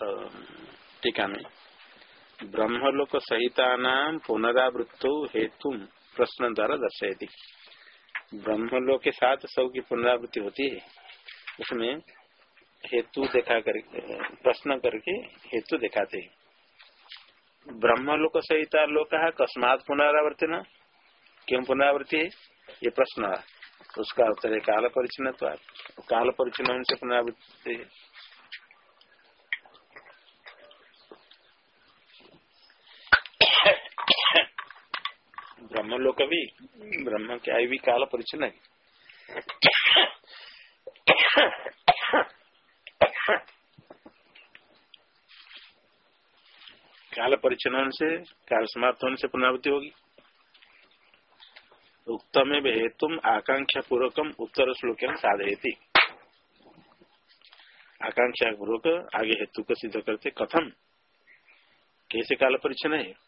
टीका में ब्रह्मलोक सहिता नाम पुनरावृत्तो हेतु प्रश्न द्वारा दर्शाती ब्रह्मलोक के साथ सब की पुनरावृत्ति होती है। उसमें हेतु देखा कर, प्रश्न करके हेतु दिखाते ब्रह्मलोक सहिता लोक है, कस्मात पुनरावृत्ति न क्यों पुनरावृत्ति है? ये प्रश्न उसका उत्तर है काल परिचन्न काल परिचन्न से पुनरावृत्ति ब्रह्म लोक भी, ब्रह्म क्या भी काल परिचन्न है। काल परिचन्न से, काल समाप्त होने से पुनरावृत्ति होगी। उत्तम हेतु आकांक्षा पूर्वकम उत्तर श्लोक साधयती। आकांक्षा पूर्वक आगे हेतु को सिद्ध करते कथम। कैसे काल परिचन्न है?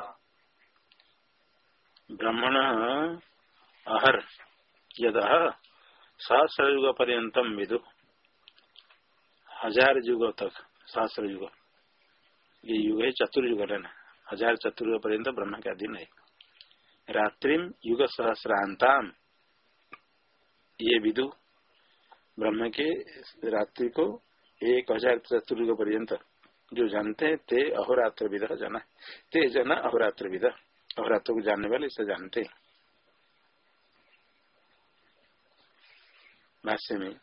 ब्रह्मण अहर, यद सहस्र युग पर्यतम विदु। हज़ार युग तक सहस्र युग ये युग है चतुर्युग है ना हज़ार चतुर्युग पर्यंत ब्रह्म का दिन है रात्रिम युग सहस्रांताम ये विदु ब्रह्म के रात्रि को एक हज़ार चतुर्युग पर्यंत जो जानते हैं, ते अहोरात्र विद जना। ते जना अहोरात्र विद अहोरात्र को जानने वाले इसे जानते। भाष्य में,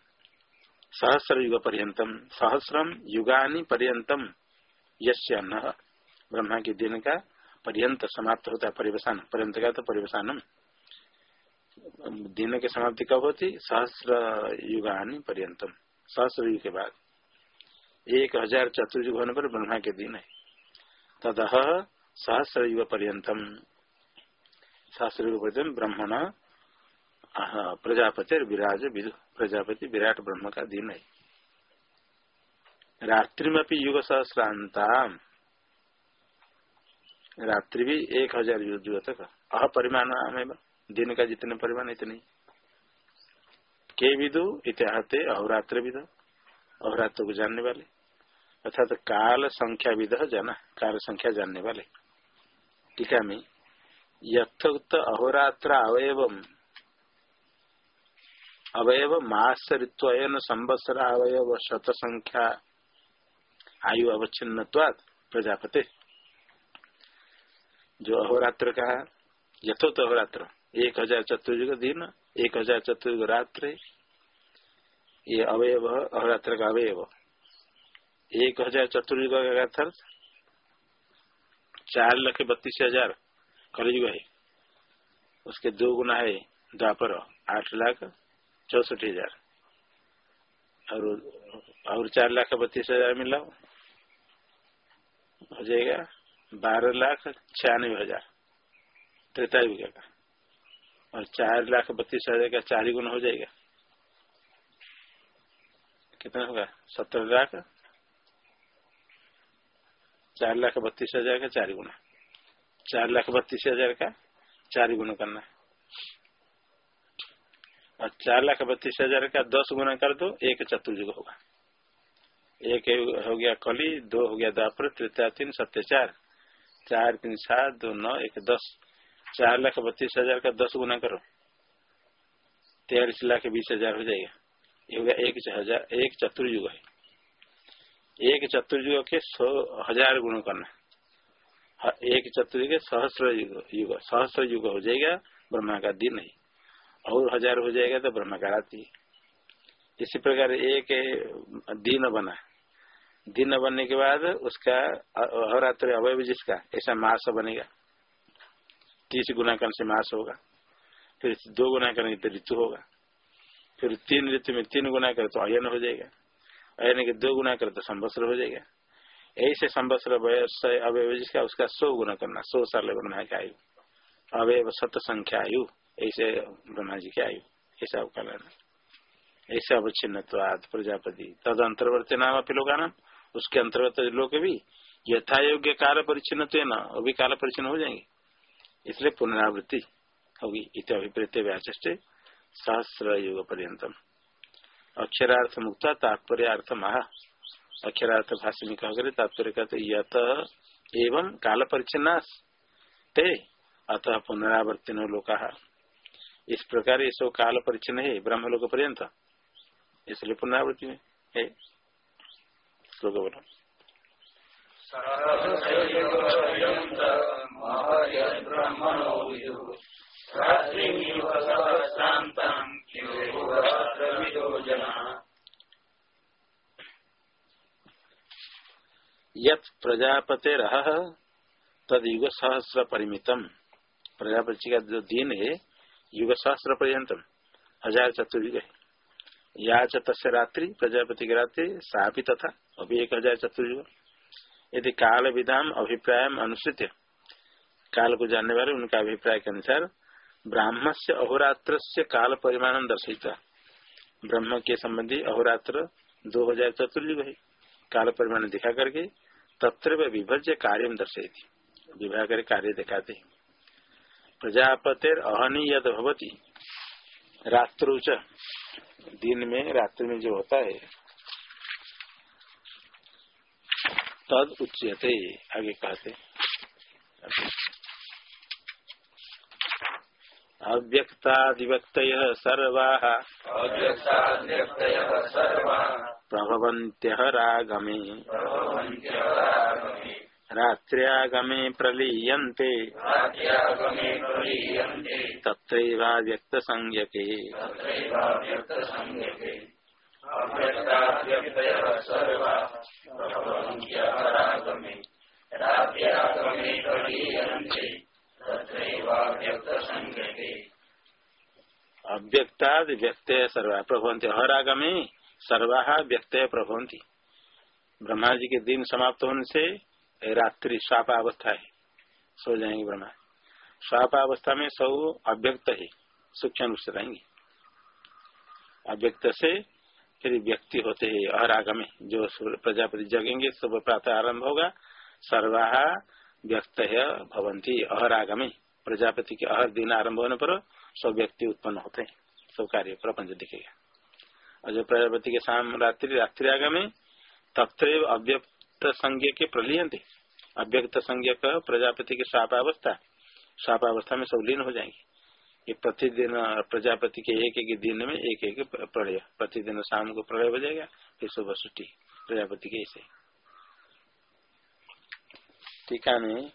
सहस्र युग पर्यतम, सहस्रम युगानी पर्यतम यश्य ब्रह्मा के दिन का पर्यंत समाप्त होता है, परिवसान, पर्यंत का तो परिवसानम। दिन की समाप्ति कब होती? सहस्र युगानी पर्यतम। सहस्र युग के बाद। एक हज़ार चतुर्युग होने पर ब्रह्मा के दिन है। तदह सहस्र युग पर्यतम सहस्र युग पर्यतम ब्रह्मण प्रजापति विराज प्रजापति विराट ब्रह्म का दिन है रात्रि में युग सहस्रांता रात्रि भी एक हज़ार युग तक अपरिमाण में दिन का जितने परिमाण इतने। के विदु इतिहाते अहोरात्र विद। अहोरात्र को जानने वाले। अर्थात काल संख्या विद जाना, काल संख्या जानने वाले। टीका में यथोक्त अहोरात्र अवयवम। अवयव मास ऋत्वन संवत्सर अवयव शत संख्या आयु अवच्छिन्न प्रजापति। जो अहोरात्र का यथोत अहोरात्र, एक हज़ार चतुर्युग दिन, एक हज़ार चतुर्युग रात्र, ये अवयव अहोरात्र का अवयव। एक हज़ार चतुर्युग का अर्थ चार लख बत्तीस हज़ार। कलयुग है उसके दो गुना है द्वापर आठ लाख चौसठ हज़ार। और और चार लाख बत्तीस हज़ार मिला। हो जाएगा बारह लाख छियानवे हज़ार। त्रेतायुग का और चार लाख बत्तीस हज़ार का चार गुना हो जाएगा। कितना होगा? सत्रह लाख चार लाख बत्तीस हज़ार का चार गुना। चार लाख बत्तीस हज़ार का चार गुना करना और चार लाख बत्तीस हज़ार का दस गुना कर दो, एक चतुर्युग होगा। एक हो गया कली, दो हो गया दापर तृतीय तीन, सत्य चार। चार तीन सात, दो नौ, एक दस। चार लाख बत्तीस हज़ार का दस गुना करो। तेरह लाख बीस हज़ार हो जाएगा। ये हो गया एक हज़ार, एक चतुर्युग है। एक चतुर्युग के सौ हज़ार गुण करना एक चतुर्युग सहस्र युग युग, सहस्र युग हो जाएगा ब्रह्मा का दिन ही और हज़ार हो जाएगा तो ब्रह्मा का रात्रि इसी प्रकार एक दिन बना। दिन बनने के बाद उसका अहोरात्र अवयव जिसका, ऐसा मास बनेगा। तीस गुना करने से मास होगा। फिर दो गुना करेंगे तो ऋतु होगा। फिर तीन ऋतु में तीन गुना करे तो अयन हो जाएगा। अयन के दो गुना करे तो संवत्सर हो जाएगा। ऐसे संवत्सर व्यवसाय अवय जिसका, उसका सौ गुना करना, सौ साल ब्रह्मा की आयु। अवय सत संख्या आयु, ऐसे ब्रह्मा जी की आयु, ऐसा कहना ऐसे अवच्छिन्न प्रजापति। तद अंतर्वर्ती नाम अपनी लोग नाम उसके अंतर्गत लोग भी यथा योग्य काल परिचिन तो न अभी काल परिचिन हो जाएँगे। इसलिए पुनरावृत्ति होगी। इत अभिप्रेत व्याचे सहस्र युग पर्यतम अक्षरार्थ मुक्त तात्पर्य अर्थ महा अक्षरार्थ भाषा में कह तात्पर्य कहते यत एवं काल परिचिन्नास ते अतः पुनरावर्तिनो लोका। इस प्रकार ये सब काल परिचन्न है ब्रह्म लोक पर्यंत। इसलिए पुनरावृत्ति में है। श्लोक बोलो। यत प्रजापते रह तद युग सहस्र परिमितम प्रजापति का जो दिन है युग सहस्र पर्यतम हज़ार चतुर्युग है या तस् रात्रि प्रजापति की रात्रि सा भी तथा अभी एक हज़ार चतुर्युग यदि काल विधान अभिप्राय अनुसृत काल को जानने वाले उनका अभिप्राय के अनुसार ब्राह्म से अहोरात्र से काल परिमाण दर्शित ब्रह्म के संबंधी अहोरात्र दो हज़ार चतुर्युग है काल परिमाण दिखा करके तत्र विभज्य कार्य दर्शयती। विवाह कर कार्य दिखाते प्रजापतिर अहनी यद भवती। रात्रुच, दिन में, रात्रि में जो होता है, तद उच्यते, आगे कहते अव्यक्तादिव्यक्त सर्वा प्रभवंत्य रागमे। रात्र्यागमे प्रलीयन्ते। तत्रैवा व्यक्तसंज्ञके अव्यक्ताद व्यक्त सर्वा प्रभवंती हरागमे सर्वा व्यक्त प्रभवंती ब्रह्मा जी के दिन समाप्त होने से रात्रि स्वाप अवस्था है। सो जाएँगे ब्रह्मा। स्वाप अवस्था में सब अव्यक्त है। सूक्ष्म रूप से रहेंगे। अव्यक्त से फिर व्यक्ति होते है। हर अहरागमे जो प्रजापति जगेंगे, सुबह प्रातः आरंभ होगा। सर्वा व्यक्त भवंती अहरागमे प्रजापति के अहर दिन आरंभ होने पर सब व्यक्ति उत्पन्न होते हैं। सब कार्य प्रपंच दिखेगा। और जो प्रजापति के शाम रात्रि रात्रि आगमे तत्र अव्यक्त संज्ञा के प्रलियंते अव्यक्त संज्ञा का प्रजापति के सापावस्था सापावस्था में सब लीन हो जाएँगे। ये प्रतिदिन प्रजापति के एक एक दिन में एक एक प्रलय। प्रतिदिन शाम को प्रलय हो जाएगा, फिर सुबह छुट्टी। प्रजापति के ऐसे। टीका में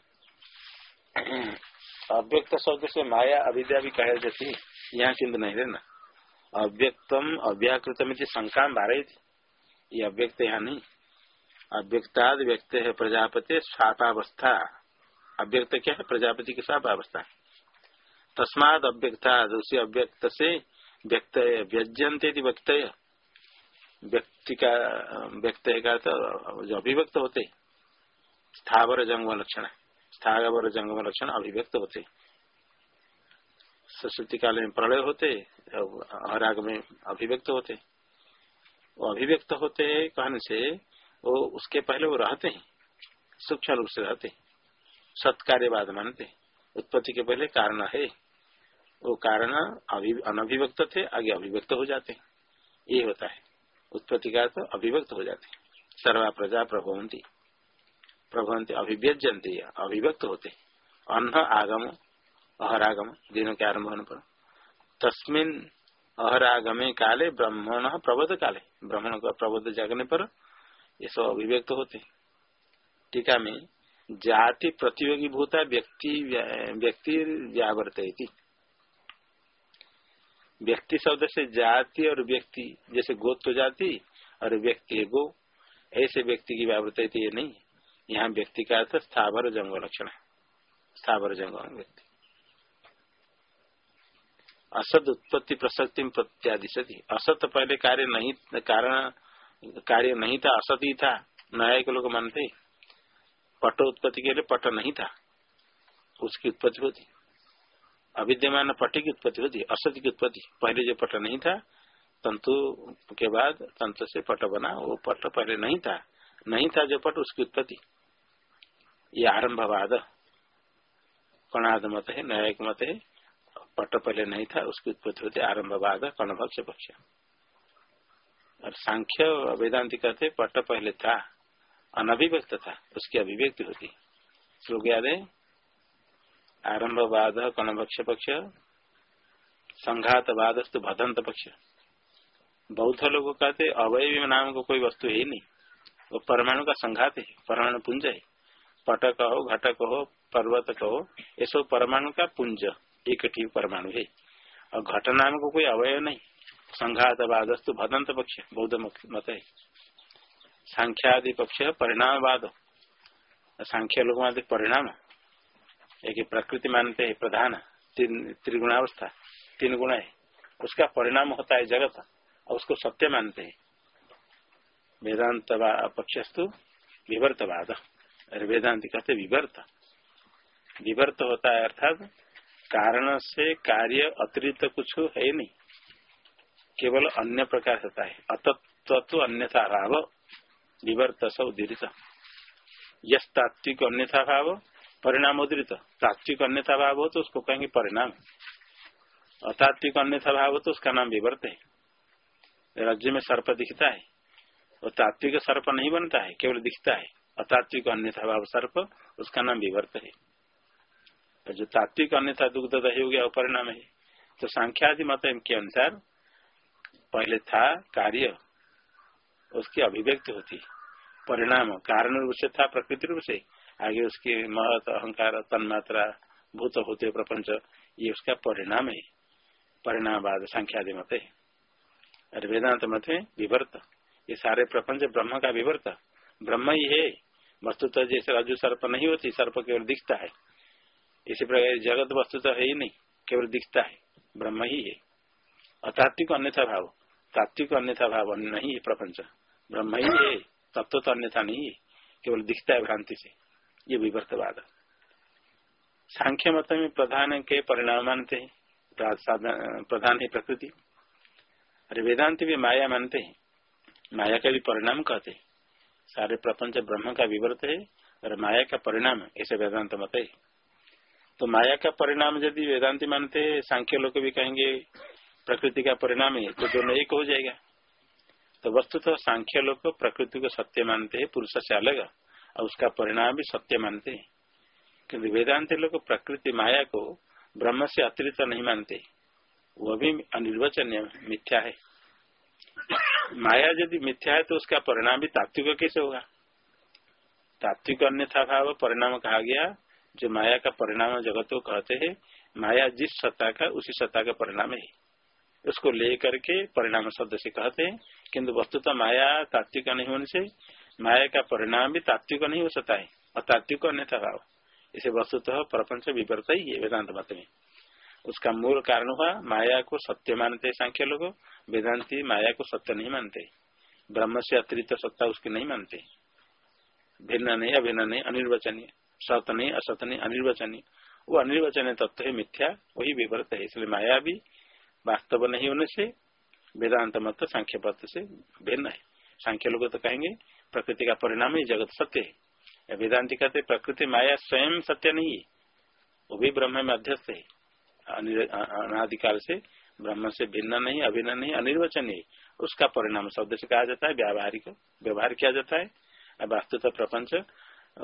अव्यक्त शब्द से माया अविद्या भी कहे जाती यहाँ चिंत नहीं रहना। अव्यक्तम अव्याकृतम शंका बारह थी ये अव्यक्त यहाँ नहीं। अव्यक्ताद व्यक्त है प्रजापति सापावस्था अव्यक्त क्या है? प्रजापति की सापावस्था तस्माद अव्यक्ताद, उसी अव्यक्त से व्यक्त व्यजनते व्यक्त व्यक्ति का व्यक्त तो जो अभिव्यक्त होते स्थावर जंगम लक्षण स्थावर जंगम लक्षण अभिव्यक्त होते। सरस्वती काल में प्रलय होते हराग में अभिव्यक्त होते। वो अभिव्यक्त होते है कहने से वो उसके पहले वो रहते हैं, सूक्ष्म रूप से रहते सत्कार्यवाद मानते उत्पत्ति के पहले कारण है। वो कारण अनभिव्यक्त थे, आगे अभिव्यक्त हो जाते ये होता है। उत्पत्ति का तो अभिव्यक्त हो जाते सर्वा प्रजा प्रभवंती। प्रभवंती अभिव्यजनती अभिव्यक्त होते। अन्न आगम, अहरागम, दिनों के आरंभ होने पर। तस्मिन अहरागमे काले, ब्राह्मण प्रबोध काले। ब्राह्मण का प्रबोध जागने पर ये सब अभिव्यक्त होते। टीका में जाति प्रतियोगी भूता व्यक्ति व्यक्ति व्यावर्त व्यक्ति शब्द से जाति और व्यक्ति, जैसे गोत्व जाति और व्यक्ति है गो ऐसे व्यक्ति की व्यावृत ये नहीं। यहाँ व्यक्ति का अर्थ स्थावर जंग लक्षण स्थावर जंग व्यक्ति। असत उत्पत्ति प्रसक्ति प्रत्यादिशति। असत पहले कार्य नहीं, कारण, कार्य नहीं था, असत ही था। न्याय के लोग मानते पट उत्पत्ति के लिए पट नहीं था। उसकी उत्पत्ति होती। अविद्यमान पट की उत्पत्ति होती। असत की उत्पत्ति। पहले जो पट नहीं था, तंतु के बाद तंतु से पट बना, वो पट पहले नहीं था। नहीं था जो पट, उसकी उत्पत्ति। ये आरंभवाद कणाद मत है न्यायिक मत है पट पहले नहीं था उसकी उत्पत्ति होती आरंभवाद कणभक्ष पक्ष और सांख्य वेदांति कहते पट पहले था अनभिव्यक्त था उसकी अभिव्यक्ति होती श्लोक याद है आरंभवाद कणभक्ष पक्ष संघातवादस्तु भदंत पक्ष बौद्ध लोग कहते अवय नाम को कोई वस्तु है ही नहीं वो परमाणु का संघात है परमाणु पुंज है पट कहो घट कहो पर्वत कहो ये सब परमाणु का पुंज, एक ठीक परमाणु है। और घट नाम को कोई अवय नहीं। संघात, वादस्तु, भदंत पक्ष, बौद्ध मत है। सांख्यादि पक्ष, परिणामवाद। सांख्य लोग परिणाम। एक प्रकृति मानते है, प्रधान, तीन, त्रिगुणावस्था, तीन गुण है। उसका परिणाम होता है जगत, और उसको सत्य मानते हैं। वेदांत पक्षस्तु, विवर्तवाद। अरे वेदांत कहते विवर्त। विवर्त होता है अर्थात कारण से कार्य अतिरिक्त कुछ है नहीं। केवल अन्य प्रकार होता है। अतत्व तो अन्यथा भाव विवर्त सौ यश तात्विक अन्यथा भाव परिणाम उदृत तात्विक अन्यथा भाव हो तो उसको कहेंगे परिणाम। अतात्विक अन्यथा भाव हो तो उसका नाम विवर्त है। राज्य में सर्प दिखता है। वो तात्विक सर्प नहीं बनता है, केवल दिखता है। अतात्विक अन्यथा भाव सर्प, उसका नाम विवर्त है। जो तात्विक अन्यथा दुग्ध दही हो गया परिणाम है। तो सांख्यादि मत के अनुसार, पहले था कार्य, उसकी अभिव्यक्ति होती। परिणाम, कारण रूप से था, प्रकृति रूप से। आगे उसके महत, अहंकार, तन्मात्रा, भूत होते प्रपंच, ये उसका परिणाम है। परिणामवाद संख्यादि मत है। और वेदांत मत है, विवर्त। ये सारे प्रपंच ब्रह्म का विवर्त। ब्रह्म ही है। वस्तुतः जैसे रजु सर्प नहीं होती, सर्प केवल दिखता है। इसी प्रकार जगत वस्तुतः है ही नहीं, केवल दिखता है। ब्रह्म ही है। अतात्विक अन्यथा भाव। तात्विक अन्यथा भाव नहीं है प्रपंच। ब्रह्म ही है, तत्व तो अन्यथा नहीं है, केवल दिखता है भ्रांति से। ये विवर्तवाद। सांख्य मत में प्रधान के परिणाम मानते हैं। प्रधान है प्रकृति। अरे वेदांत भी माया मानते हैं। माया का भी परिणाम कहते हैं। सारे प्रपंच ब्रह्म का विवर्त है और माया का परिणाम ऐसे वेदांत मत है। तो माया का परिणाम यदि वेदांति मानते, सांख्य लोग भी कहेंगे, प्रकृति का परिणाम है तो दोनों एक हो जाएगा। तो वस्तु तो सांख्य लोग प्रकृति को सत्य मानते हैं, पुरुष से अलग, और उसका परिणाम भी सत्य मानते हैं। किन्तु वेदांति लोग प्रकृति माया को ब्रह्म से अतिरिक्त नहीं मानते। वह भी अनिर्वचनीय, मिथ्या है। माया यदि मिथ्या है तो उसका परिणाम भी तात्विक कैसे होगा? तात्विक अन्यथा भाव परिणाम कहा गया, जो माया का परिणाम जगत को कहते हैं, माया जिस सत्ता का, उसी सत्ता का परिणाम है। उसको लेकर के परिणाम शब्द से कहते हैं किन्तु वस्तुतः माया तात्विक नहीं होने से, माया का परिणाम भी तात्विक नहीं हो सकता है और तात्विक अन्यथा भाव। इसे वस्तुतः प्रपंच विवर्त ही है, वेदांत मत में। उसका मूल कारण हुआ माया को सत्य मानते सांख्य लोग, वेदांति माया को सत्य नहीं मानते। ब्रह्म से अतिरिक्त सत्ता उसकी नहीं मानते। भिन्न नहीं, अभिन्न नहीं, अनिर्वचनीय, सत नहीं, असत नहीं, अनिर्वचनीय। वो अनिर्वचनीय तत्व है मिथ्या, वही विवर्त है। इसलिए माया भी वास्तव नहीं होने से, वेदांत मत सांख्य पत्र से भिन्न है। सांख्य लोग तो कहेंगे, प्रकृति का परिणाम ही जगत सत्य है। वेदांति कहते प्रकृति माया स्वयं सत्य नहीं है। वो भी ब्रह्म में अध्यस्त है। अनाधिकाल से ब्रह्म से भिन्न नहीं, अभिन्न नहीं, अनिर्वचन अनिर्वचनीय उसका परिणाम शब्द से कहा जाता है, व्यावहारिक, व्यवहार किया जाता है। वास्तुतः प्रपंच,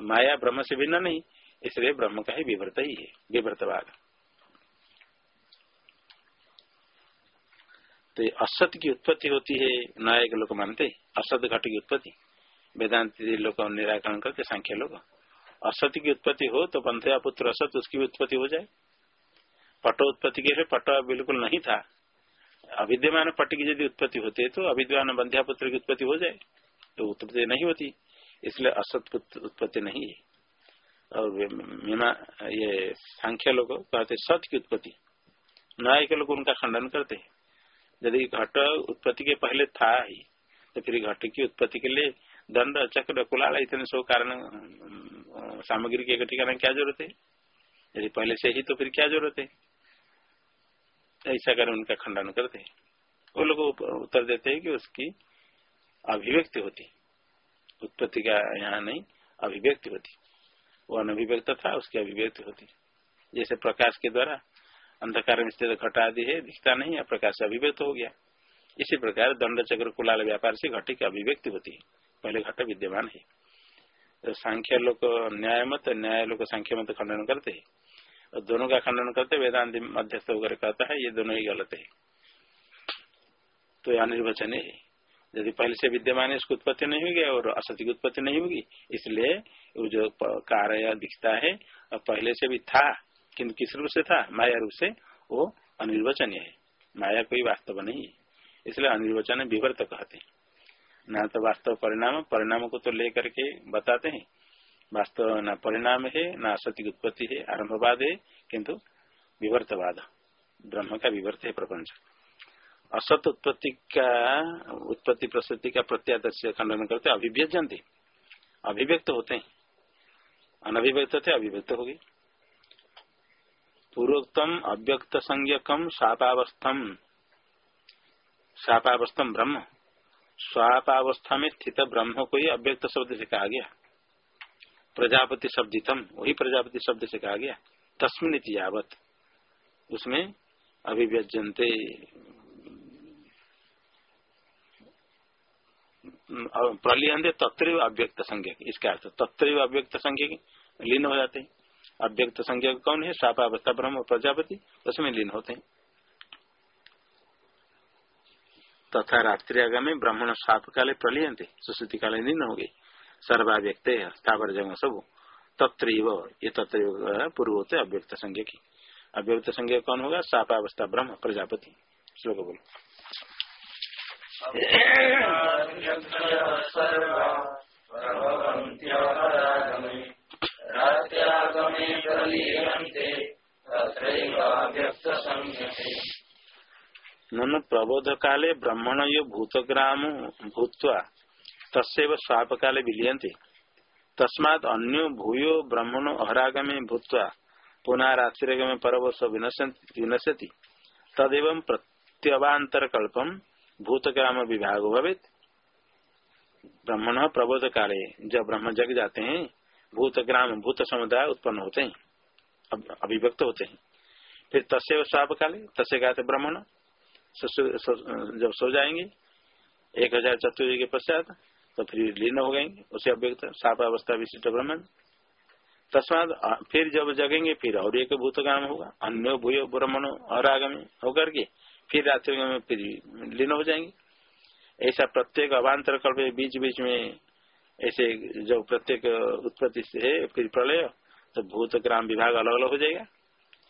माया ब्रह्म से भिन्न नहीं, इसलिए ब्रह्म का ही विवृत ही है, विवृतवाद। तो असत की उत्पत्ति होती है, नायक लोग मानते असत घट की उत्पत्ति। वेदांति लोग निराकरण करते सांख्य लोग। असत की उत्पत्ति हो तो पंथया पुत्र असत, उसकी उत्पत्ति हो जाए। पट उत्पत्ति के पट बिल्कुल नहीं था। अविद्यमान पट की यदि उत्पत्ति होती तो अविद्यमान बंध्या पुत्र की उत्पत्ति हो जाए। तो उत्पत्ति नहीं होती। इसलिए असत उत्पत्ति नहीं है। और मीमा ये सांख्य लोग कहते सत की उत्पत्ति। न्याय के लोग उनका खंडन करते हैं। यदि घट उत्पत्ति के पहले था ही तो फिर घट की उत्पत्ति के लिए दंड, चक्र, कुलाल इतने सो कारण सामग्री के इकट्ठी करने क्या ज़रूरत है? यदि पहले से ही तो फिर क्या ज़रूरत है? ऐसा कर उनका खंडन करते हैं। वो लोग उत्तर देते हैं कि उसकी अभिव्यक्ति होती। उत्पत्ति का यहाँ नहीं, अभिव्यक्ति होती। वो अनभिव्यक्त था, उसकी अभिव्यक्ति होती। जैसे प्रकाश के द्वारा अंधकार में स्थित घटा आदि है, दिखता नहीं है, प्रकाश अभिव्यक्त हो गया। इसी प्रकार दंड चक्र कुलाल व्यापार से घटी की अभिव्यक्ति होती है। पहले घट विद्यमान है। तो सांख्य लोग न्याय मत न्याय लोग सांख्य मत खंडन करते है। और दोनों का खंडन करते वेदांत मध्यस्थ वगैरह कहता है, ये दोनों ही गलत है। तो अनिर्वचन है। यदि पहले से विद्यमान उसकी उत्पत्ति नहीं होगी और असत्य की उत्पत्ति नहीं होगी, इसलिए वो जो कार्य दिखता है और पहले से भी था किन्तु किस रूप से था? माया रूप से, वो अनिर्वचनीय है। माया कोई वास्तव नहीं है। इसलिए अनिर्वचन विवर्त कहते हैं। न तो वास्तव परिणाम परिणाम को तो लेकर के बताते हैं। वास्तव न परिणाम है न असत्य उत्पत्ति है आरंभवाद है किंतु विवर्तवाद। ब्रह्म का विवर्त है प्रपंच। असत उत्पत्ति का उत्पत्ति प्रसुति का प्रत्यादर्श खंडन करते अभिव्यजनते। अभिव्यक्त होते हैं। अनभिव्यक्त थे, अभिव्यक्त हो गए। पूर्वोक्तम, अव्यक्त संज्ञकम सापावस्थम सापावस्थम ब्रह्म। स्वापावस्था में स्थित ब्रह्म को ही अव्यक्त शब्द से कहा गया। प्रजापति शब्दितम, वही प्रजापति शब्द से कहा गया। तस्मिन यावत। उसमें अभिव्यजनते प्रलियंत तत्र अव्यक्त संज्ञक। इसका अर्थ तत्र अव्यक्त संज्ञक लीन हो जाते हैं। अव्यक्त संज्ञक कौन है? सापावस्था ब्रह्म प्रजापति, उसमें लीन होते हैं। तथा रात्रि आगामी ब्राह्मण साप काले प्रलियंते सुश्रुति काले लीन हो गई सर्वाव्यक्त स्थावर जंग सब। तत्र ये तत्र पूर्व होते अव्यक्त संज्ञ की अव्यक्त संज्ञ कौन होगा? सापावस्था ब्रह्म, प्रजापति। श्लोक बोलो। नन प्रबोध काले ब्रह्मण यो भूतग्राम, भूत्वा तस्व स्वाप काले विलियंते तस्मात् अन्यो भूयो ब्रह्मणो अहरागमे भूत्वा पुनः रात्रिगमे परवश विनश्यति। तदेव प्रत्यवांतर कल्पम भूतग्राम विभाग भवित। ब्रह्मण प्रबोध काले जब ब्रह्म जग जाते हैं, भूतग्राम भूत समुदाय उत्पन्न होते हैं अभिव्यक्त होते हैं। फिर तस्य स्वाप काले तस्य गाते ब्राह्मण जब सो जाएँगे, एक हज़ार चतुर्थ के पश्चात तो फिर लीन हो गए उसे अव्यक्त साप अवस्था विशिष्ट ब्राह्मण तस्मात फिर जब जगेंगे, फिर और एक भूतग्राम होगा, अन्य भूय ब्राह्मण और आगमी होकर के फिर रात्रि में फिर लीन हो जाएँगे। ऐसा प्रत्येक अवान्तर कल्प बीच बीच में ऐसे जब प्रत्येक उत्पत्ति से है, फिर प्रलय तो भूत ग्राम विभाग अलग अलग हो जाएगा।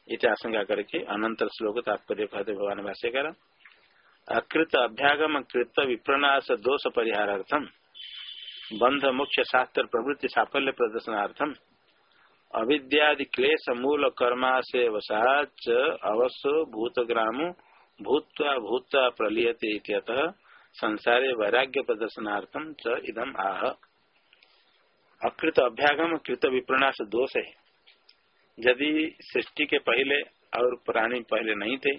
इसे आशंका करके अनंतर श्लोक तात्पर्य कहते भगवान भाष्यकर अकृत अभ्यागम कृत विप्रनाश दोष परिहार्थम बंध मुख्य शास्त्र प्रवृत्ति साफल्य प्रदर्शनार्थम। अविद्यादि क्लेश मूल कर्मा से वसाच अवश्य भूतग्राम भूत्वा भूत्वा प्रलीयते संसारे वैराग्य प्रदर्शनार्थम च इदम आह। अकृत अभ्यागम कृत विप्रनाश दोष। है यदि सृष्टि के पहले और प्राणी पहले नहीं थे,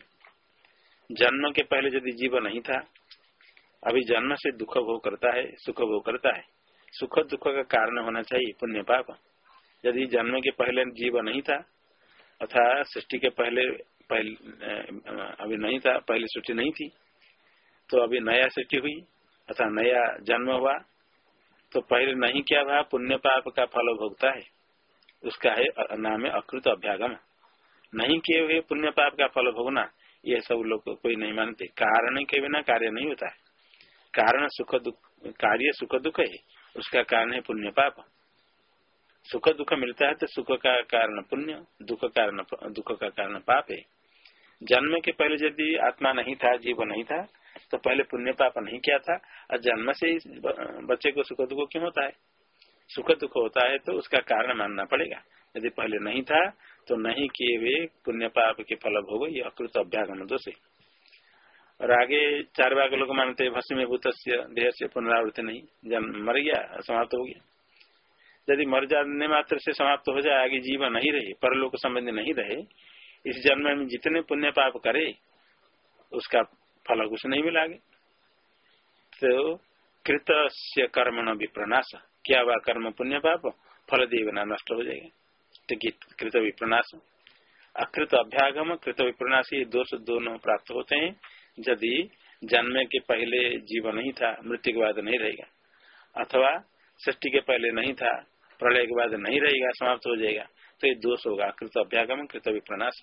जन्म के पहले यदि जीव नहीं था, अभी जन्म से दुख भोग करता है, सुख भोग करता है। सुख दुख का कारण होना चाहिए पुण्य पाप। यदि जन्म के पहले जीव नहीं था, अथा सृष्टि के पहले पहले अभी नहीं था, पहले सृष्टि नहीं थी तो अभी नया सृष्टि हुई, अथा नया जन्म हुआ तो पहले नहीं क्या हुआ, पुण्य पाप का फल भोगता है। उसका है नाम है अकृत अभ्यागम। नहीं किए हुए पुण्य पाप का फल भोगना, ये सब लोग कोई नहीं मानते। कारण के बिना कार्य नहीं होता है। कारण सुख दुख, कार्य सुख दुख है। उसका कारण है पुण्य पाप। सुख दुख मिलता है तो सुख का कारण पुण्य, दुख कारण दुख का कारण पाप है। जन्म के पहले यदि आत्मा नहीं था, जीव नहीं था तो पहले पुण्य पाप नहीं किया था। और जन्म से ही बच्चे को सुख दुख क्यों होता है? सुख दुख होता है तो उसका कारण मानना पड़ेगा। यदि पहले नहीं था तो नहीं किए हुए पुण्य पाप के फल भोग अकृत अभ्यागम दोष। है और आगे चार भाग लोग मानते हैं, भस्मी भूत देह से पुनरावृत्ति नहीं। जन्म मर गया, समाप्त हो गया। यदि मर जाने मात्र से समाप्त हो जाए, आगे जीवन नहीं रहे, परलोक संबंधी नहीं रहे, इस जन्म में जितने पुण्य पाप करे, उसका फल कुछ नहीं मिला आगे। तो कृत कर्म न विप्रनाश क्या हुआ कर्म पुण्य पाप? फल देवना नष्ट हो जाएगा। तो कृत विप्रनाश अकृत अभ्यागम, कृत विप्रनाश ये दोष दोनों प्राप्त होते हैं। यदि जन्म के पहले जीवन नहीं था, मृत्यु के बाद नहीं रहेगा। अथवा सृष्टि के पहले नहीं था, प्रलय के बाद नहीं रहेगा, समाप्त हो जाएगा तो ये दोष होगा। कृत अभ्यागम कृत विप्रनाश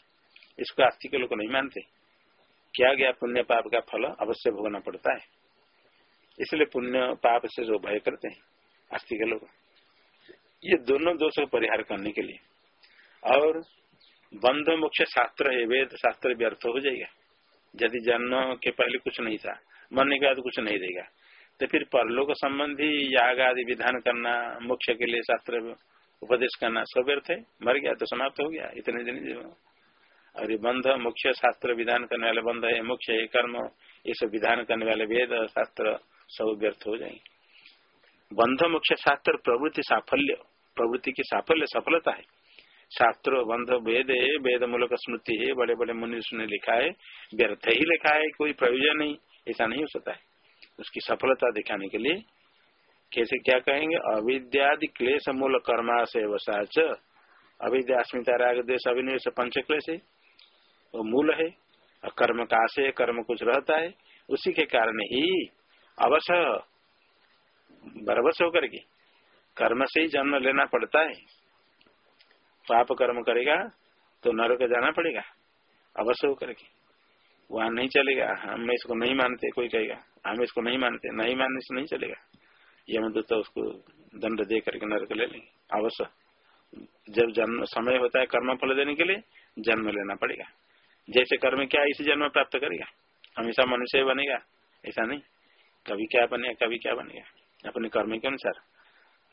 इसको आस्तिक लोग नहीं मानते। क्या गया पुण्य पाप का फल? अवश्य भोगना पड़ता है। इसलिए पुण्य पाप से जो भय करते हैं, आस्तिक लोग। ये दोनों दोष को परिहार करने के लिए। और बंध मुख्य शास्त्र है, वेद शास्त्र व्यर्थ हो जाएगा। यदि जन्म के पहले कुछ नहीं था, मरने के बाद कुछ नहीं देगा। तो फिर परलोक संबंधी याग आदि विधान करना, मोक्ष के लिए शास्त्र उपदेश करना, सब व्यर्थ है। मर गया तो समाप्त हो गया, इतने दिन और ये बंध मुख्य शास्त्र विधान करने वाले बंध है मुख्य है, कर्म, ये सब विधान करने वाले वेद, शास्त्र सब व्यर्थ हो जाएँगे। बंध मुख्य शास्त्र प्रवृत्ति साफल्य, प्रवृत्ति की साफल्य सफलता है। शास्त्र बंध वेद है वेद मूलक स्मृति है, बड़े बड़े मनुष्य ने लिखा है, व्यर्थ ही लिखा है, कोई प्रयोजन नहीं, ऐसा नहीं हो सकता है। उसकी सफलता दिखाने के लिए कैसे क्या कहेंगे? अविद्यादि क्लेश मूल कर्मा से वसाच अविद्या, अस्मिता, राग देश अभिनिवेश पंच क्लेश है। वो मूल है। और कर्म का आशय, कर्म कुछ रहता है। उसी के कारण ही अवश्य बरबस होकर के कर्म से ही जन्म लेना पड़ता है। पाप कर्म करेगा तो नरक जाना पड़ेगा। अवश्य होकर के वहाँ नहीं चलेगा। हम इसको नहीं मानते, कोई कहेगा। हम इसको नहीं मानते, नहीं मानने से नहीं चलेगा। यमदूत तो उसको दंड दे करके नरक ले लेंगे। अवश्य। जब जन्म, समय होता है कर्म फल देने के लिए, जन्म लेना पड़ेगा। जैसे कर्म क्या, इसी जन्म प्राप्त करेगा। हमेशा मनुष्य बनेगा। ऐसा नहीं। कभी क्या बनेगा, कभी क्या बनेगा। अपने कर्म के अनुसार।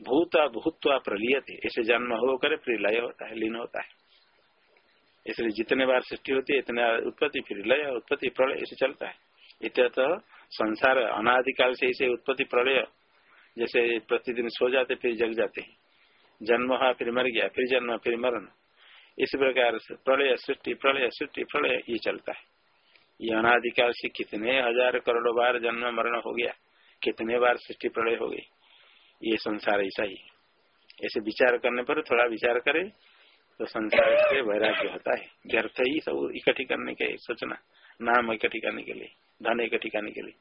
भूत भूत प्रलिय थे ऐसे जन्म होकर फिर लय होता है, लीन होता है। इसलिए जितने बार सृष्टि होती है, इतने उत्पत्ति, फिर लय, उत्पत्ति, प्रलय, ऐसे चलता है। इत संसार अनादिकाल से इसे उत्पत्ति, प्रलय, जैसे प्रतिदिन सो जाते, फिर जग जाते हैं। जन्म हुआ, फिर मर गया, फिर जन्म फिर मरण। इस प्रकार प्रलय, सृष्टि प्रलय सृष्टि, प्रलय, ये चलता है। ये अनादिकाल से कितने हज़ार करोड़ बार जन्म, मरण हो गया, कितने बार सृष्टि, प्रलय हो गई। ये संसार ऐसा ही। ऐसे विचार करने पर थोड़ा विचार करे तो संसार से वैराग्य होता है। व्यर्थ ही सब इकट्ठी करने के सोचना, नाम इकट्ठी करने के लिए, धन इकट्ठी करने के लिए।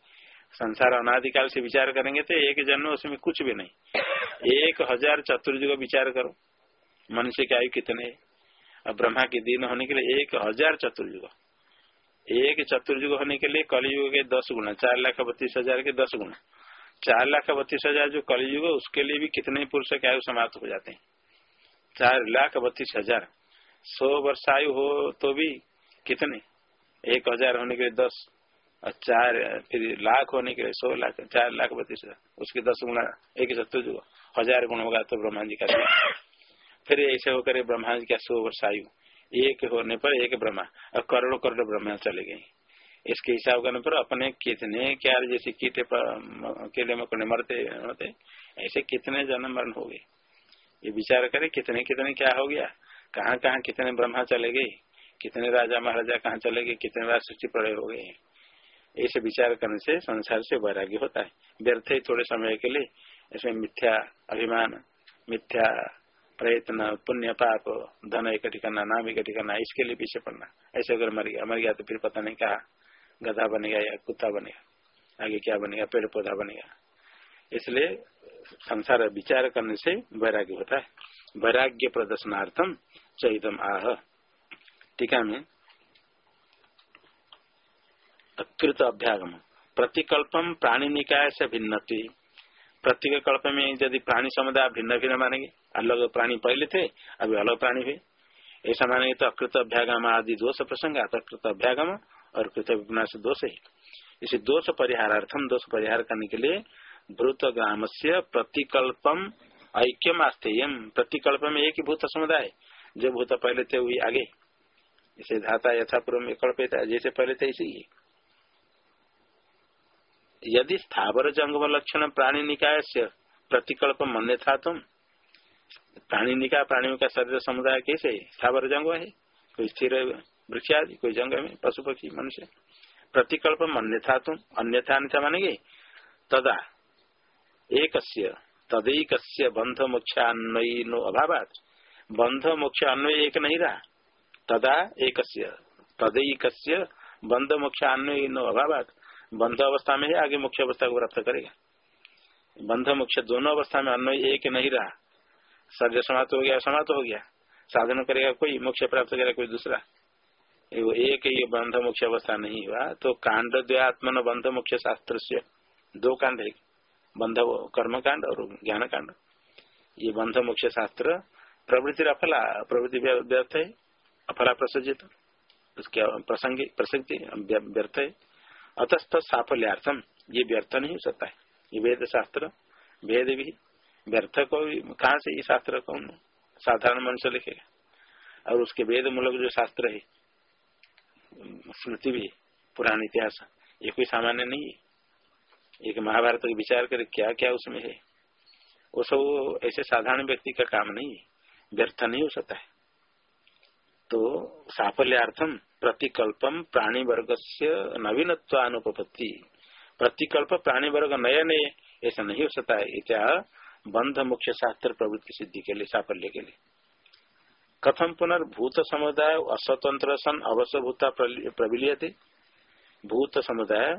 संसार अनादिकाल से विचार करेंगे तो एक जन्म उसमें कुछ भी नहीं। एक हज़ार चतुर्युग विचार करो। मनुष्य की आयु कितने? और ब्रह्मा के दिन होने के लिए एक हज़ार चतुर्युग। एक चतुर्युग होने के लिए कलयुग के दस गुना चार लाख बत्तीस हज़ार के दस गुना चार लाख बत्तीस हज़ार जो कलयुग उसके लिए भी कितने पुरुष के आयु समाप्त हो जाते हैं? चार लाख बत्तीस हज़ार। सौ वर्ष आयु हो तो भी कितने? एक हज़ार होने के लिए दस, और चार, फिर लाख होने के लिए सौ लाख, चार लाख बत्तीस हज़ार। उसके दस गुणा एक चतुर्युग हज़ार गुण होगा तो ब्रह्मा जी का फिर ऐसे होकर ब्रह्मा जी का सौ वर्ष आयु। एक होने पर एक ब्रह्मा, और करोड़ करोड़ ब्रह्मा चले गए। इसके हिसाब करने पर अपने कितने क्या जैसे कीटे केले मकड़े मरते मरते ऐसे कितने जन्म मरण हो गए। ये विचार करे, कितने कितने क्या हो गया? कहाँ कहाँ कितने ब्रह्मा चले गए? कितने राजा महाराजा कहाँ चले गए? कितने बार सृष्टि पड़े हो गए? ऐसे विचार करने से संसार से वैराग्य होता है। व्यर्थ ही थोड़े समय के लिए। इसमें मिथ्या अभिमान, मिथ्या प्रयत्न, पुण्य, पाप, धन इकट्ठी करना नाम इकट्ठी करना इसके लिए पीछे पड़ना। ऐसे अगर मर गया मर गया तो फिर पता नहीं कहा गधा बनेगा या कुत्ता बनेगा, आगे क्या बनेगा पेड़ पौधा बनेगा। इसलिए संसार विचार करने से वैराग्य होता है। वैराग्य प्रदर्शनार्थम चैतम आह। टीका में अकृत अभ्यागम। प्रतिकल्पम प्राणी निकाय से भिन्न प्रत्येक कल्प में यदि प्राणी समुदाय भिन्न भिन्न मानेंगे, अलग प्राणी पहले थे, अभी अलग प्राणी हुए ऐसा मानेंगे तो अकृत अभ्यागम आदि दोष प्रसंग अकृत अभ्यागम और कृत विनाश दोष है। इसे दोष परिहारार्थम, दोष परिहार करने के लिए भूत ग्राम से प्रतिकल्पम ऐक्यम आस्थेयम। में एक ही भूत समुदाय, जो भूत पहले थे वही आगे। इसे धाता यथा पूर्व में कल्पित जैसे पहले थे इसी यदि स्थावर जंगम लक्षण प्राणी निकाय से प्रतिकल्प मन था तुम प्राणी निकाय प्राणियों का शरीर समुदाय कैसे? स्थावर जंग है, कोई स्थिर वृक्ष आदि कोई जंगल में पशु पक्षी मनुष्य प्रतिकल्प अन्यथा तुम अन्यथा अन्यथा मानेंगे। तदा एक तदैक बंध मोक्षान्वयी अभाव बंध मोक्ष अन्वय एक नहीं रहा। तदा एक तदैक बंध मोक्षान्वयी अभाव बंध अवस्था में ही आगे मुख्य अवस्था को प्राप्त करेगा। बंध मुख्य दोनों अवस्था में अन्वय एक नहीं रहा। शरीर समाप्त हो गया, समाप्त हो गया। साधन करेगा कोई, मोक्ष प्राप्त करेगा कोई दूसरा। एक ही बंध मुख्य अवस्था नहीं हुआ तो कांड द्व्यात्मन बंध मुख्य शास्त्र से दो कांड है, बंध कर्म कांड और ज्ञान कांड ये बंध मुख्य शास्त्र प्रवृत्ति अफला प्रवृत्ति व्यर्थ है, अफला प्रसजित, उसके प्रसंग, प्रसक्ति व्यर्थ है। अतस्थ साफल्यार्थम, ये व्यर्थ नहीं हो सकता है। ये वेद शास्त्र, वेद भी व्यर्थ को कहा से ये शास्त्र कौन साधारण मनुष्य लिखेगा? और उसके वेद मूलक जो शास्त्र है स्मृति भी पुरानी इतिहास। ये कोई सामान्य नहीं है। एक महाभारत का विचार कर, क्या क्या उसमें है? वो सब ऐसे साधारण व्यक्ति का काम नहीं है। व्यर्थ नहीं हो सकता है। तो साफल्यार्थम प्रतिकल्पम प्राणी वर्ग से नवीनत्वानुपत्ति प्रतिकल्प प्राणी वर्ग नए नए ऐसा नहीं हो सकता है। क्या बंध मुख्य शास्त्र प्रवृत्ति सिद्धि के लिए, साफल्य के लिए। कथम पुनर्भूत समुदाय अस्वतंत्र सन अवश्यभूता प्रबिलिय भूत समुदाय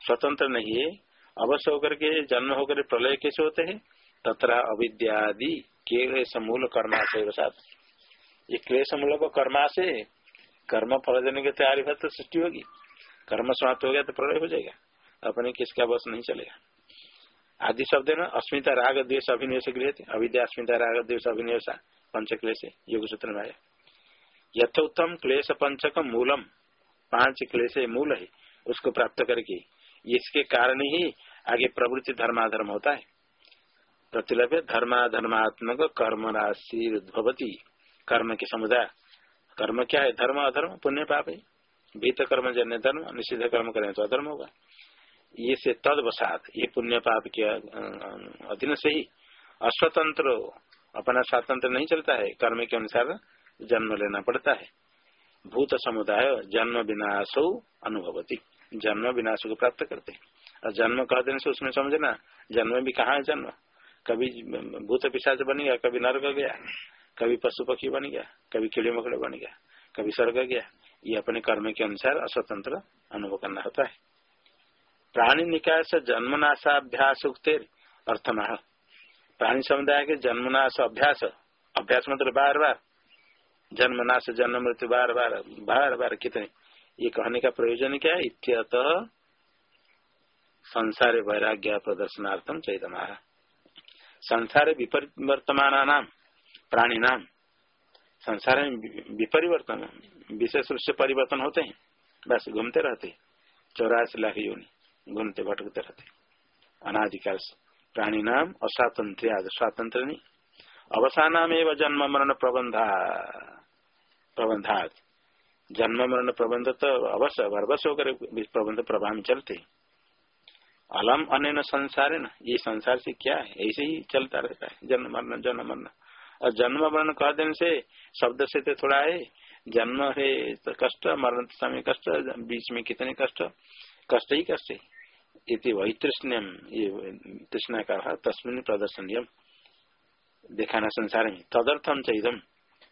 स्वतंत्र नहीं है। अवश्य होकर के जन्म होकर प्रलय कैसे होते हैं? तथा अविद्यादि क्लेश मूल कर्माशय वसात। ये क्लेश मूल को कर्मा से कर्म फल देने के तैयारी तो सृष्टि होगी। कर्म समाप्त हो गया तो प्रलय हो जाएगा। अपने किसका बस नहीं चलेगा। आदि शब्द न, अस्मिता राग द्वेश अभिनिवेश गृह अविद्या, अस्मिता राग द्वेश अभिनिवेश। पंच क्लेश योग सूत्र में आया यथोत्तम क्लेश पंचक मूलम पाँच क्लेश मूल है उसको प्राप्त करके। इसके कारण ही आगे प्रवृत्ति धर्माधर्म होता है। प्रतिलभ्य धर्माधर्मात्मक कर्म राशि भवती। कर्म के समुदाय। कर्म क्या है? धर्म अधर्म, पुण्य पाप है। भीत कर्म, जन्य धर्म, निषिद्ध कर्म करें तो अधर्म होगा। ये से तद वसात ये पुण्य पाप के अधीन से ही अस्वतंत्र अपना स्वातंत्र नहीं चलता है, कर्म के अनुसार जन्म लेना पड़ता है। भूत समुदाय जन्म विनाश अनुभवती। जन्म विनाश को प्राप्त करते और जन्म कह देने से उसमें समझना, जन्म भी कहाँ है जन्म? कभी भूत पिशाच बन गया, कभी नर्क गया, कभी पशु पक्षी बन गया, कभी कीड़े मकड़े बन गया, कभी स्वर्ग गया। ये अपने कर्म के अनुसार अस्वतंत्र अनुभव करना होता है। प्राणी निकाय से जन्म जन्मनाशाभ्यास उक्तेर अर्थमाह। प्राणी समुदाय के जन्मनाश अभ्यास अभ्यास मतलब बार बार जन्मनाश जन्म मृत्यु बार बार बार बार कितने? ये कहने का प्रयोजन क्या है? इत्यत संसार वैराग्य प्रदर्शनार्थम चैतमा संसार विपरिवर्तमान नाम प्राणी नाम संसार में विपरिवर्तन, विशेष रूप से परिवर्तन होते हैं। बस घूमते रहते चौरासी लाख योनि घूमते भटकते रहते अनाधिकार से। प्राणी नाम अस्वातंत्र स्वातंत्र नहीं अवसानाम जन्म मरण प्रबंधा प्रबंधा जन्म मरण प्रबंध तो अवश्य वर्वश होकर प्रबंध प्रभाव में चलते। अलम अन्य संसार है ना ये संसार से क्या है? ऐसे ही चलता रहता है। जन्म मरण जन्म मरण। और जन्म मरण कह देने से शब्द से तो थोड़ा है। जन्म है तो कष्ट, मरण समय कष्ट, बीच में कितने कष्ट? कष्ट ही कष्ट है। इति वही तृष्ण्यम ये तृष्णा का तस्मिन प्रदर्शनीय दिखाना संसार। में तदर्थम चैदम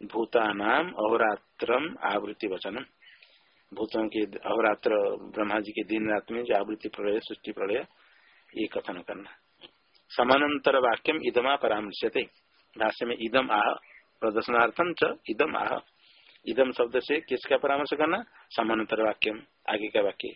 भूतानाम अहोरात्रम आवृत्ति वचनम भूतों के अहोरात्र ब्रह्मा जी के दिन रात में जो आवृत्ति प्रलय, सृष्टि प्रलय, ये कथन करना। समानांतर वाक्यम इदमा परामर्शते भाष्य में इदम आह प्रदर्शनार्थम च इदम आह। इदम शब्द से किसका परामर्श करना? समानांतर वाक्यम आगे का वाक्य।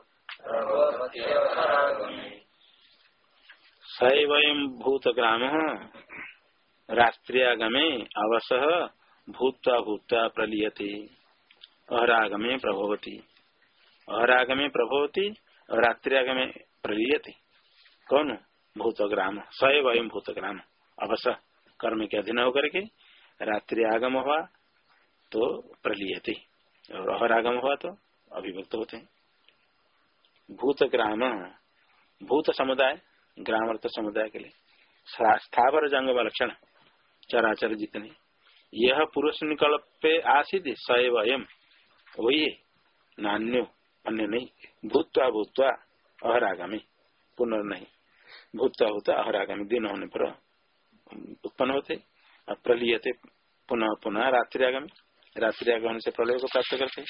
भूतग्राम राष्ट्रियागमे अवस, भूत्वा भूत्वा प्रलीयते। अहरागमे प्रभवती। अहरागमे प्रभवती, रात्रियागमे प्रलीयते। कौन? भूतग्राम। सैवयम भूतग्राम। अवस। कर्म के अधीन होकर के रात्रि आगम हुआ तो प्रलीयते। और अहरागम हुआ तो अभिव्यक्त होते हैं। भूत ग्राम भूत समुदाय ग्राम अर्थ समुदाय के लिए स्थावर जंग लक्षण चराचर जितने। यह पुरुष निकल्पे आसिद सैव अयम वही नान्यो, अन्य नहीं। भूतवा भूतवा अहरागामी, पुनर्नही। भूतवा भूतवा अहरागामी, दिन होने पर उत्पन्न होते, प्रलियते, पुनः पुनः रात्रि आगामी रात्रि आगमन से प्रलय को प्राप्त करते।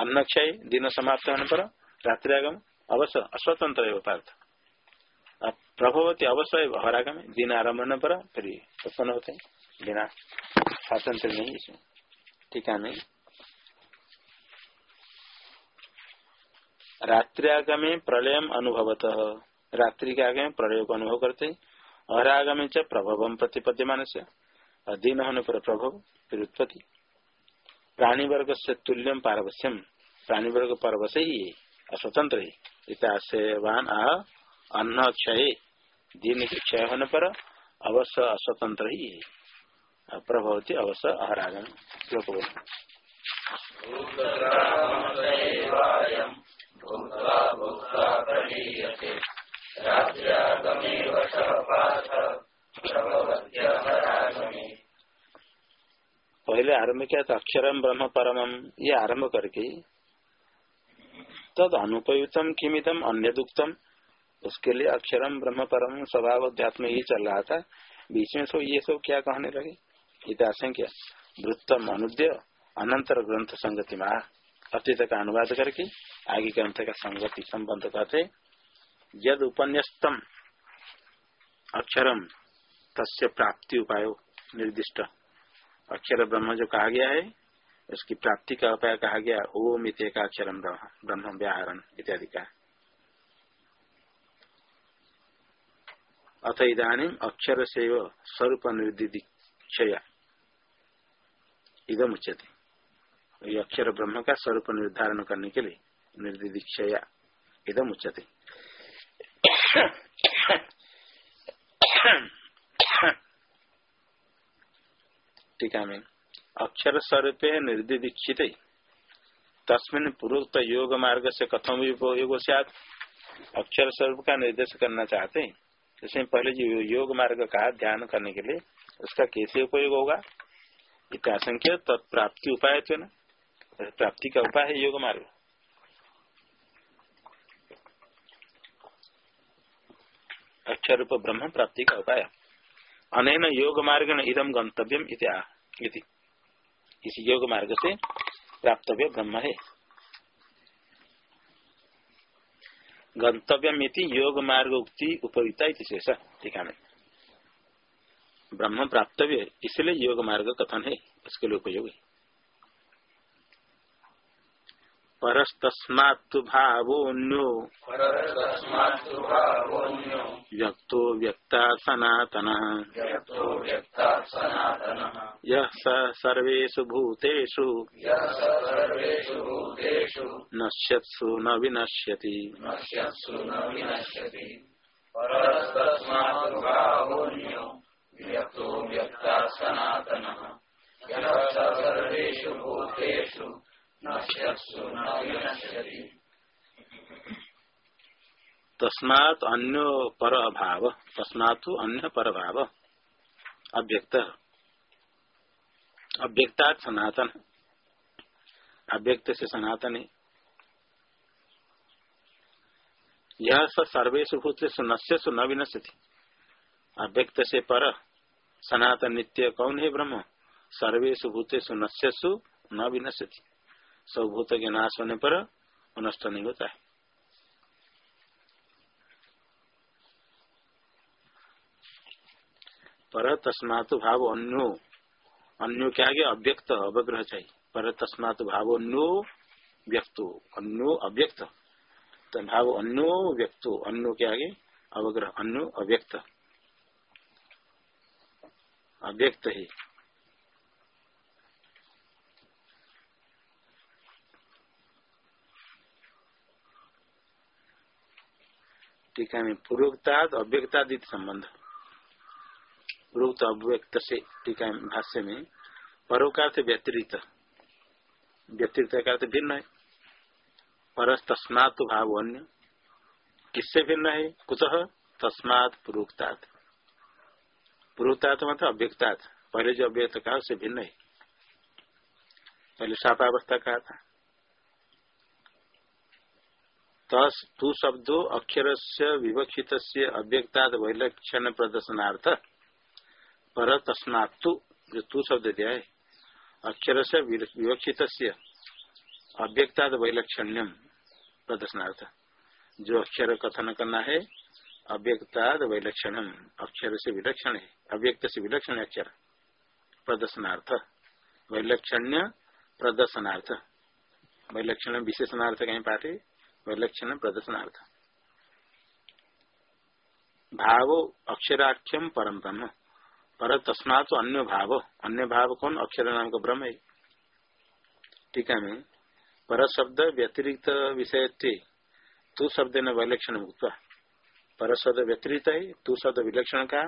अन्न क्षय दिन समाप्त होने पर रात्रि आगम अवश्य अस्वतंत्र पार्थ। प्रभवती अवश्य हरागम, दिन आरंभ पर फिर उत्पन्न होते। हैं बिना स्वातंत्र नहीं इसमें। है नहीं। रात्रियागमे प्रलय अनुभवत। रात्रि के आगे प्रलय को अनुभव करते अहरागमे च प्रभव प्रतिपद्यमान से। अधीन होने पर प्रभव, फिर उत्पत्ति। प्राणी वर्ग से तुल्यम पारवश्यम प्राणी वर्ग परवश ही अस्वतंत्र ही। इतिहासवान आह अन्न क्षय। दिन के क्षय होने पर अवश्य अस्वतंत्र ही है। प्रभवती अवश्य अहरागम श्लोक पहले आरंभ किया था अक्षरम ब्रह्म परमम ये आरंभ करके तद अनुपयुतम किमितम अन्य दुक्तम उसके लिए अक्षरम ब्रह्म परम स्वभाव अध्यात्म ही चल रहा था बीच में सो ये सब क्या कहने लगे? हिताशंक्य वृत्तम अनुद्य अनंतर ग्रंथ संगति मा अतीत का अनुवाद करके आगे ग्रंथ का संगति संबंध कहते यद उपन्यस्तम अक्षरम तस्य प्राप्ति उपाय निर्दिष्ट। अक्षर ब्रह्म जो कहा गया है उसकी प्राप्ति का उपाय कहा गया, ओम इत का अक्षरम ब्रह्म व्याहरण इत्यादि का अथ इधानी अक्षर से स्वरूप निर्दिदीक्षया अक्षर ब्रह्म का स्वरूप निर्धारण करने के लिए निर्दिदीक्षया इदम उच्यते। टीका में अक्षर स्वरूप निर्दिदीक्षित। तस्मिन पूर्वोक्त योग मार्ग से कथम योग अक्षर स्वरूप का निर्देश करना चाहते हैं। इसमें पहले जो योग मार्ग का ध्यान करने के लिए उसका कैसे उपयोग होगा? इत्याशंख्य तत्प्राप्ति तो उपाय तो ना? प्राप्ति का उपाय है योग मार्ग अक्षर रूप ब्रह्म प्राप्ति का उपाय। अन योग मार्ग इदम गंतव्यम इति। इस योग मार्ग से प्राप्तव्य ब्रह्म है। गंतव्य योग मार्ग उक्ति उपयुक्ता शेष में ब्रह्म प्राप्तव्य, इसलिए योग मार्ग कथन है इसके लिए उपयोगी। परस्तस्मात्तु भावोऽन्यो। व्यक्तो व्यक्ता सनातनः। यः स सर्वेषु भूतेषु। नश्यत्सु न विनश्यति। व्यक्तो व्यक्ता सनातनः। यः सर्वेषु भूतेषु। तस्मात अन्य पर भाव तस्मात अन्य पर भाव अव्यक्त। अव्यक्ता सनातन। अव्यक्त से सनातन। है यह सर्वेश भूत विनश्यति। अव्यक्त से पर। सनातन नित्य कौन है ब्रह्म? सर्वेश भूतेषु नश्यसु न विनश्यति। स्वभूत के नाश होने पर नष्ट नहीं होता है पर तस्मात भाव अन्यो अन्यो क्या आगे अव्यक्त, अवग्रह चाहिए। पर तस्मात भाव अन्यो, व्यक्तो, अन्यो अव्यक्त। तो भाव अन्यो, व्यक्तो, अन्यो के आगे अवग्रह, अन्यो अव्यक्त। अव्यक्त है। टीका में पूर्वोक्ताद अव्यक्ताद संबंध। पूर्वोक्त अव्यक्त से टीका भाष्य में परोकार से व्यतिरिक्त। व्यतिरिक्त का अर्थ भिन्न है। पर तस्मात भाव अन्य। किससे भिन्न है? कुतः? तस्मात पूर्वोक्ताद पूर्वोक्ताद मतलब अव्यक्ताद पहले जो अव्यक्त कहा उससे भिन्न है। पहले सापावस्था कहा था। तस तू शब्दो अक्षर से विवक्षित अव्यक्ता वैलक्षण प्रदर्शनार्थ पर तस्मात्तु जो तू शब्द दिया है अक्षर से विवक्षित अव्यक्ता वैलक्षण्यम प्रदर्शनार्थ। जो अक्षर कथन करना है अव्यक्ता वैलक्षणम अक्षर से विलक्षण है अव्यक्त से विलक्षण अक्षर। प्रदर्शनार्थ। वैलक्षण्य प्रदर्शनार्थ। वैलक्षण विशेषणार्थ कहीं पाठे विलक्षण प्रदर्शनार्थ। भाव अक्षराख्यम परम ब्रह्म पर तस्मात तो अन्य भाव। अन्य भाव कौन? अक्षर नाम का ब्रह्म है। टीका मैं। पर शब्द व्यतिरिक्त विषय थे, तू शब्द न विलक्षण मुक्त पर शब्द व्यतिरिक्त है, तू शब्द विलक्षण का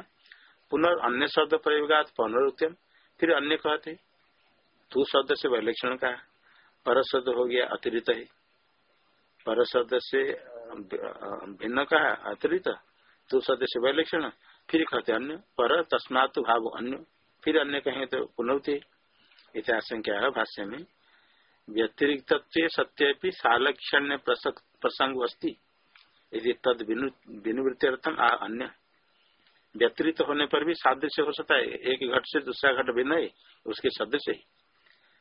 पुनर् शब्द प्रयोगात पुनरुत्तम फिर अन्य कहते तू शब्द से विलक्षण का पर शब्द हो गया अतिरिक्त है। पर सदस्य भिन्न कहा अतिरिक्त तो सदस्य वैलक्षण फिर कहते अन्य, पर तस्मात भाव अन्य, फिर अन्य कहें तो पुनौते, इतिहास है भाष्य में व्यतिरिक्त सत्य सालक्षण्य प्रसंग अस्ति यदि तद विनुवृत्त्यर्थम अन्य, व्यतिरिक्त होने पर भी सादृश्य हो सकता है, एक घट से दूसरा घट भिन्न है, उसके सदस्य ही।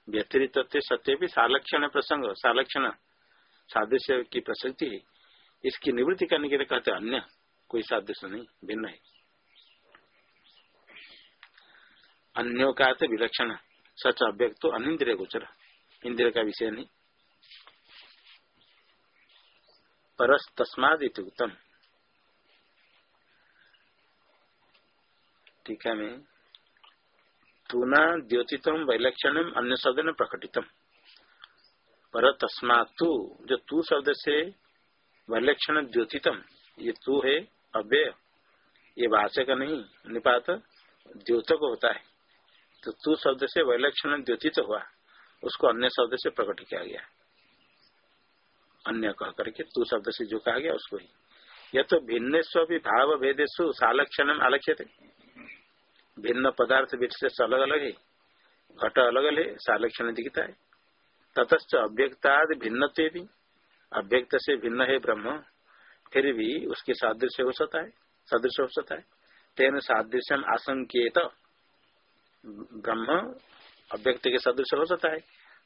व्यतिरिक्त सत्य भी सालक्षण प्रसंग, सालक्षण सादृश्य की प्रसक्ति है। इसकी निवृत्ति करने के लिए कहते अन्य कोई सादृश्य नहीं, भिन्न है। अन्यों का अर्थ विलक्षण, सच अव्यक्त तो अनिंद्रिय गोचर, इंद्रिय का विषय नहीं। परस तस्माद उत्तम। टीका में। तूना द्योतितम वैलक्षण अन्य शब्द ने प्रकटितम। पर तस्मातु जो तू शब्द से वैलक्षण द्योतितम, ये तू है, अव्यय। ये वाचक नहीं, निपात द्योतक होता है। तो तू शब्द से वैलक्षण द्योतित हुआ, उसको अन्य शब्द से प्रकट किया गया। अन्य कह करके तू शब्द से जो कहा गया, उसको ही। यह तो भिन्न भी भाव भेदेशु सालक्षण आलक्ष्य थे भिन्न पदार्थ विशेष अलग अलग है। घट अलग अलग है, सालक्षण दिखता है। ततच अव्यक्ताद भिन्न अव्यक्त से भिन्न है ब्रह्म फिर भी उसके सादृश्य हो सकता है सदृश हो सकता है तेन सादृश्यम आशंकेत ब्रह्म अव्यक्त के सदृश हो सकता है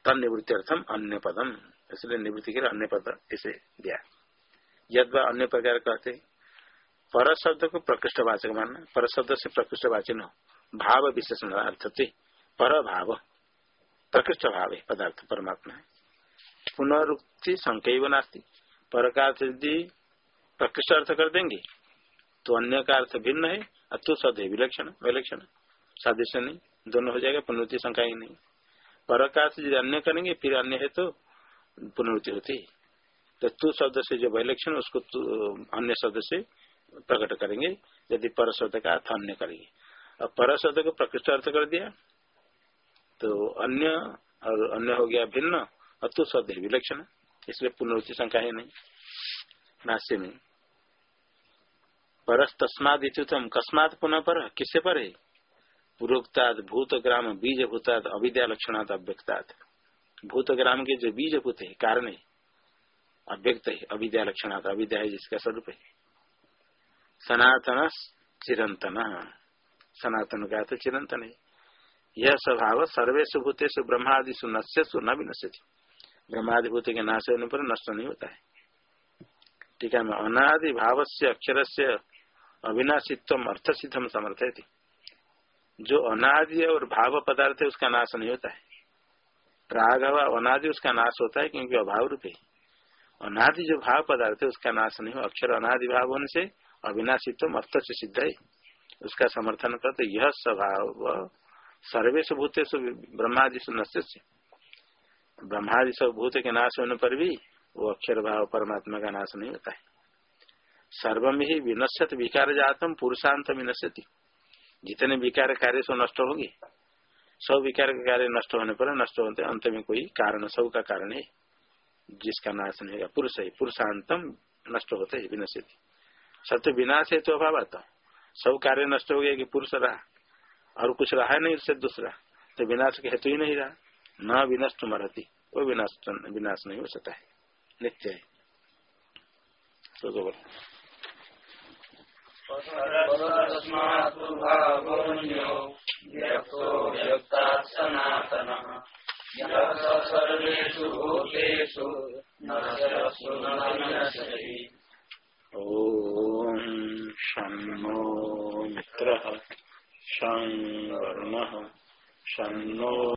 तन निवृत्ति अर्थम अन्य पदम इसलिए निवृत्ति के अन्य पद इसे दिया। यद अन्य प्रकार कहते पर शब्द को प्रकृष्ट वाचक मानना पर शब्द से प्रकृष्ट वाचन भाव विशेषण अर्थ पर भाव प्रकृष्ट भाव है पदार्थ परमात्मा है। पुनरुक्ति संकैव नास्ती। पर का यदि प्रकृष्ट अर्थ कर देंगे तो अन्य का अर्थ भिन्न है, अतु सद है, विलक्षण विलक्षण। सादृश्य नहीं, दोनों हो जाएगा, पुनरुक्ति संख्या ही नहीं। पर यदि अन्य करेंगे, फिर अन्य है तो पुनरुक्ति होती तो तू शब्द से जो विलक्षण, उसको अन्य शब्द से प्रकट करेंगे। यदि पर शब्द का अर्थ अन्य करेंगे। अब पर शब्द को प्रकृष्ट अर्थ कर दिया तो अन्य, और अन्य हो गया भिन्न अतु शब्द है, विलक्षण इसलिए पुनरुक्ति संख्या है नहीं। नाश्य में। परस तस्माद कस्मात पुनः पर, किससे पर है? पूर्वोक्ताद भूत ग्राम बीज भूताद अविद्या लक्षणाद अव्यक्ताद भूत ग्राम के जो बीज भूत है, कारण है, अव्यक्त है, अविद्या लक्षणाद अविद्या है जिसका स्वरूप है। सनातन चिरंतन। सनातन का तो चिरंतन है। यह स्वभाव सर्वेश भूतेश ब्रह्मादि नश्यसु न भी नश्यति ब्रह्मादि भूत के नाश होने पर नष्ट नहीं होता है। ठीक है अनादि भाव से अक्षर से अविनाशित्व अर्थ सिद्धम समर्थ है जो अनादि और भाव पदार्थ है, उसका नाश नहीं होता है। प्रागव अनादि, उसका नाश होता है, क्योंकि अभाव रूप अनादि जो भाव पदार्थ है, उसका नाश नहीं हो। अक्षर अनादि भाव होने से अविनाशित्व अर्थ से सिद्ध है। उसका समर्थन करते यह स्वभाव सर्वेश भूतेश ब्रह्मादि नश्य ब्रह्मादि सब भूत के नाश होने पर भी वो अक्षर भाव परमात्मा का नाश नहीं होता है। सर्वम ही विनश्यत विकार जातम पुरुषांत विनश्यति। जितने विकार कार्य सब नष्ट होंगे, सब विकार के कार्य नष्ट होने पर नष्ट होते अंत में कोई कारण, सब का कारण है। जिसका नाश नहीं होगा, पुरुष है पुरुषांतम नष्ट होते है, विनश्यति। सत्य विनाश है तो अभाव सब कार्य नष्ट हो गया कि पुरुष रहा। और कुछ रहा है नहीं उससे दूसरा। तो विनाश के हेतु ही नहीं रहा। न विनष्ट मरती वो विनाश विनाश नहीं हो सकता है। नित्य है। ओम शो मित्र। शं वरुण शो